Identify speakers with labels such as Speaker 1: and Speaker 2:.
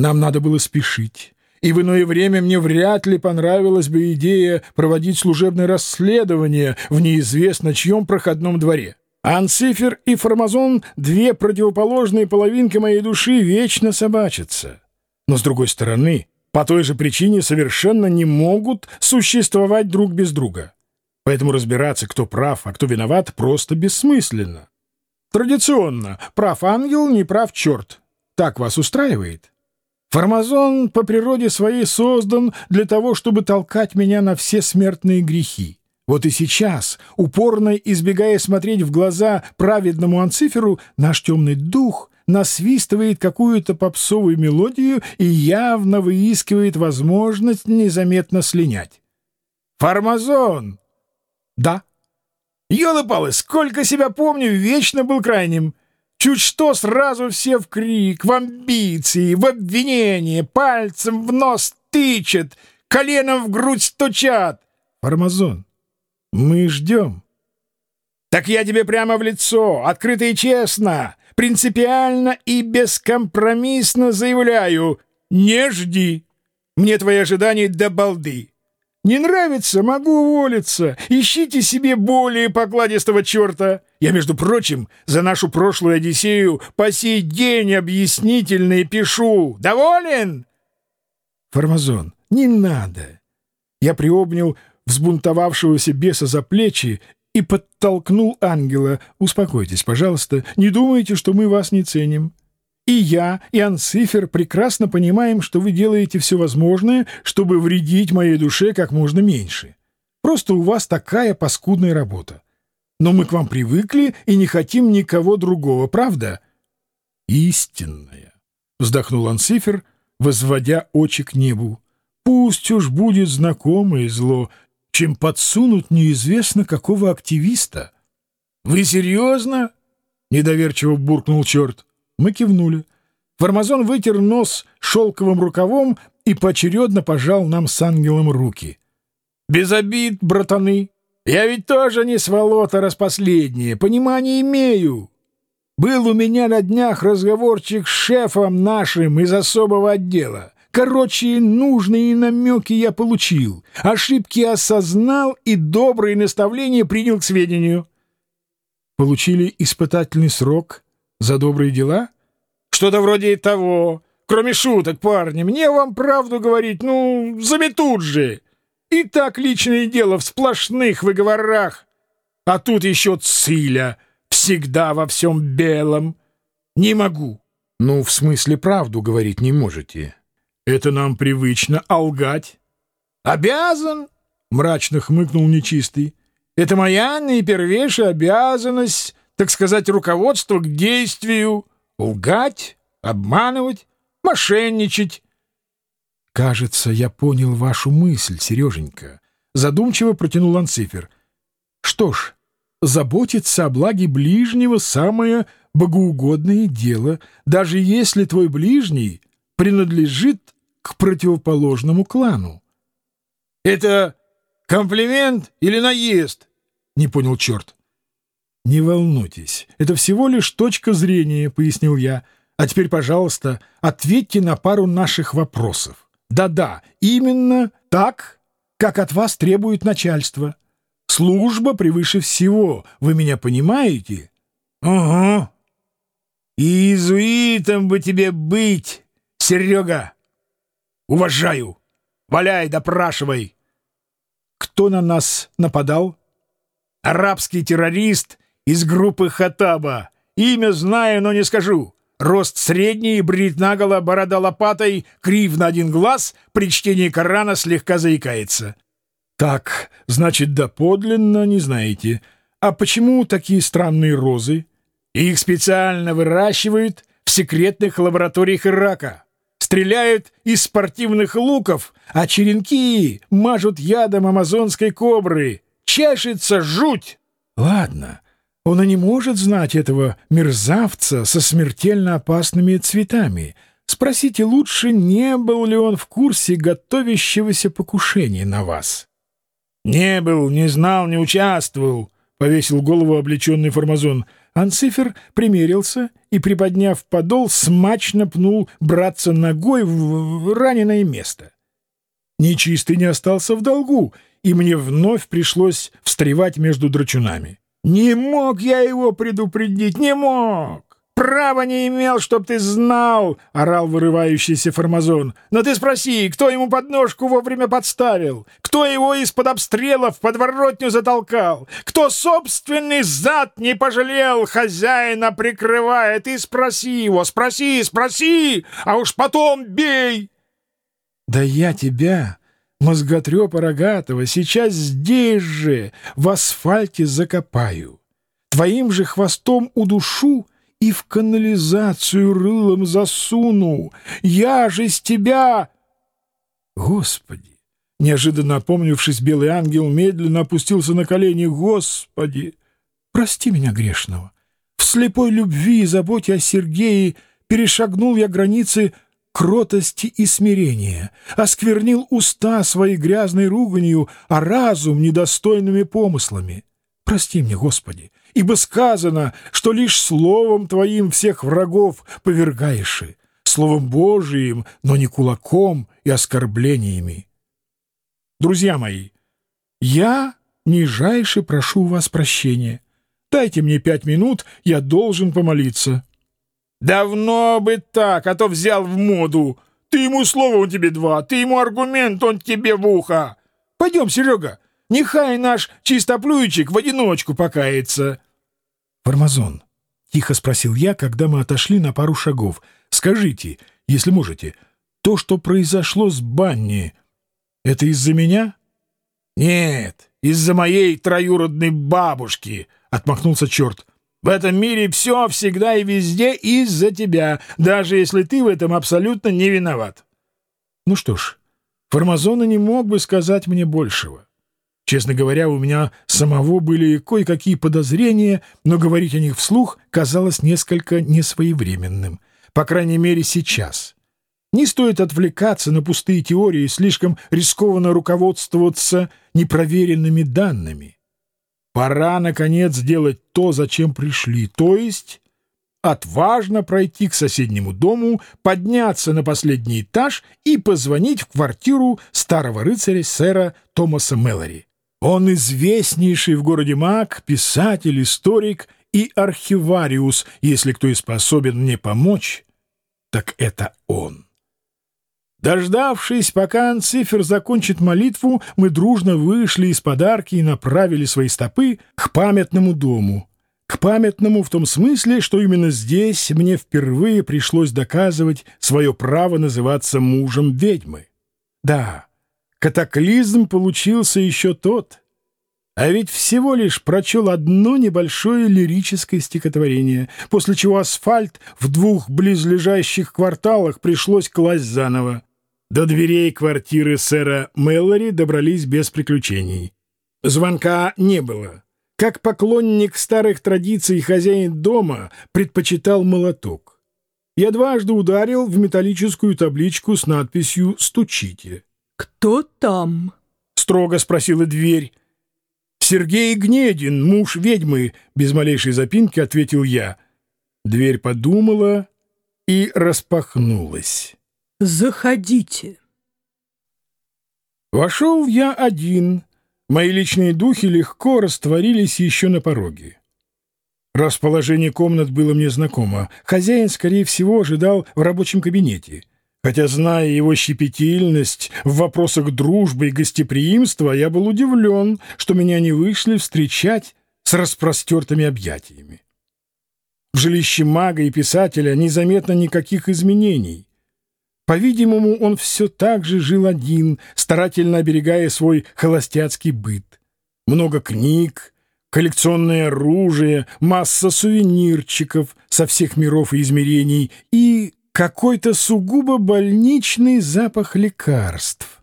Speaker 1: Нам надо было спешить, и в иное время мне вряд ли понравилась бы идея проводить служебное расследование в неизвестно чьем проходном дворе. Анцифер и Формазон — две противоположные половинки моей души вечно собачатся. Но, с другой стороны, по той же причине совершенно не могут существовать друг без друга. Поэтому разбираться, кто прав, а кто виноват, просто бессмысленно. Традиционно прав ангел, не прав черт. Так вас устраивает? Формазон по природе своей создан для того, чтобы толкать меня на все смертные грехи. Вот и сейчас, упорно избегая смотреть в глаза праведному Анциферу, наш темный дух насвистывает какую-то попсовую мелодию и явно выискивает возможность незаметно слинять. «Формазон!» «Да». «Елы-палы, сколько себя помню, вечно был крайним. Чуть что сразу все в крик, в амбиции, в обвинение, пальцем в нос тычет, коленом в грудь стучат. Формазон, мы ждем. Так я тебе прямо в лицо, открыто и честно, принципиально и бескомпромиссно заявляю, не жди. Мне твои ожидания до балды. Не нравится, могу уволиться. Ищите себе более покладистого черта. Я, между прочим, за нашу прошлую Одиссею по сей день объяснительные пишу. Доволен? Формазон, не надо. Я приобнял взбунтовавшегося беса за плечи и подтолкнул ангела. «Успокойтесь, пожалуйста, не думайте, что мы вас не ценим. И я, и Анцифер прекрасно понимаем, что вы делаете все возможное, чтобы вредить моей душе как можно меньше. Просто у вас такая паскудная работа. Но мы к вам привыкли и не хотим никого другого, правда?» «Истинная», — вздохнул Анцифер, возводя очи к небу. «Пусть уж будет знакомое зло, чем подсунут неизвестно какого активиста. — Вы серьезно? — недоверчиво буркнул черт. Мы кивнули. Формазон вытер нос шелковым рукавом и поочередно пожал нам с ангелом руки. — Без обид, братаны. Я ведь тоже не сволота распоследнее, понимание имею. Был у меня на днях разговорчик с шефом нашим из особого отдела. Короче, нужные намеки я получил, ошибки осознал и добрые наставления принял к сведению. Получили испытательный срок за добрые дела? Что-то вроде того. Кроме шуток, парни, мне вам правду говорить, ну, заметут же. И так личное дело в сплошных выговорах. А тут еще Циля, всегда во всем белом. Не могу. Ну, в смысле, правду говорить не можете. Это нам привычно, а лгать? Обязан, мрачно хмыкнул нечистый. Это моя наипервейшая обязанность, так сказать, руководство к действию. Лгать, обманывать, мошенничать. Кажется, я понял вашу мысль, Сереженька. Задумчиво протянул Анцифер. Что ж, заботиться о благе ближнего — самое богоугодное дело, даже если твой ближний принадлежит к противоположному клану. — Это комплимент или наезд? — не понял черт. — Не волнуйтесь, это всего лишь точка зрения, — пояснил я. А теперь, пожалуйста, ответьте на пару наших вопросов. Да-да, именно так, как от вас требует начальство. Служба превыше всего, вы меня понимаете? — Ага. — Иезуитом бы тебе быть! Серега! Уважаю! Валяй, допрашивай! Кто на нас нападал? Арабский террорист из группы Хатаба. Имя знаю, но не скажу. Рост средний, брит наголо, борода лопатой, крив на один глаз, при чтении Корана слегка заикается. Так, значит, доподлинно не знаете. А почему такие странные розы? Их специально выращивают в секретных лабораториях Ирака стреляют из спортивных луков, а черенки мажут ядом амазонской кобры. Чешется жуть! Ладно, он и не может знать этого мерзавца со смертельно опасными цветами. Спросите лучше, не был ли он в курсе готовящегося покушения на вас. — Не был, не знал, не участвовал, — повесил голову облеченный формазон. Анцифер примерился и, приподняв подол, смачно пнул братца ногой в раненое место. Нечистый не остался в долгу, и мне вновь пришлось встревать между драчунами. «Не мог я его предупредить, не мог! Права не имел, чтоб ты знал!» — орал вырывающийся формазон. «Но ты спроси, кто ему подножку вовремя подставил? Кто его из-под обстрелов в подворотню затолкал? Кто собственный зад не пожалел, хозяина прикрывая? Ты спроси его, спроси, спроси, а уж потом бей!» «Да я тебя, мозготрепа рогатого, сейчас здесь же, в асфальте закопаю. Твоим же хвостом удушу и в канализацию рылом засуну. Я же с тебя...» «Господи!» Неожиданно опомнившись, белый ангел медленно опустился на колени. «Господи! Прости меня грешного! В слепой любви и заботе о Сергее перешагнул я границы кротости и смирения, осквернил уста своей грязной руганью, а разум недостойными помыслами. Прости мне, Господи, ибо сказано, что лишь словом Твоим всех врагов повергаешь, словом Божиим, но не кулаком и оскорблениями. Друзья мои, я нижайше прошу у вас прощения. Дайте мне пять минут, я должен помолиться». «Давно бы так, а то взял в моду. Ты ему слово, он тебе два, ты ему аргумент, он тебе в ухо. Пойдем, Серега, нехай наш чистоплюйчик в одиночку покается». «Формазон», — тихо спросил я, когда мы отошли на пару шагов, — «скажите, если можете, то, что произошло с Банни, это из-за меня?» «Нет, из-за моей троюродной бабушки», — отмахнулся черт. В этом мире все всегда и везде из-за тебя, даже если ты в этом абсолютно не виноват. Ну что ж, Формазона не мог бы сказать мне большего. Честно говоря, у меня самого были кое-какие подозрения, но говорить о них вслух казалось несколько несвоевременным. По крайней мере, сейчас. Не стоит отвлекаться на пустые теории, слишком рискованно руководствоваться непроверенными данными. Пора, наконец, сделать то, зачем пришли, то есть отважно пройти к соседнему дому, подняться на последний этаж и позвонить в квартиру старого рыцаря сэра Томаса Мэлори. Он известнейший в городе маг, писатель, историк и архивариус. Если кто и способен мне помочь, так это он. Дождавшись, пока Анцифер закончит молитву, мы дружно вышли из подарки и направили свои стопы к памятному дому. К памятному в том смысле, что именно здесь мне впервые пришлось доказывать свое право называться мужем ведьмы. Да, катаклизм получился еще тот. А ведь всего лишь прочел одно небольшое лирическое стихотворение, после чего асфальт в двух близлежащих кварталах пришлось класть заново. До дверей квартиры сэра Мэллори добрались без приключений. Звонка не было. Как поклонник старых традиций хозяин дома предпочитал молоток. Я дважды ударил в металлическую табличку с надписью «Стучите».
Speaker 2: «Кто там?»
Speaker 1: — строго спросила дверь. «Сергей Гнедин, муж ведьмы», — без малейшей запинки ответил я. Дверь подумала и распахнулась.
Speaker 2: «Заходите».
Speaker 1: Вошел я один. Мои личные духи легко растворились еще на пороге. Расположение комнат было мне знакомо. Хозяин, скорее всего, ожидал в рабочем кабинете. Хотя, зная его щепетильность в вопросах дружбы и гостеприимства, я был удивлен, что меня не вышли встречать с распростертыми объятиями. В жилище мага и писателя незаметно никаких изменений. По-видимому, он все так же жил один, старательно оберегая свой холостяцкий быт. Много книг, коллекционное оружие, масса сувенирчиков со всех миров и измерений и какой-то сугубо больничный запах лекарств.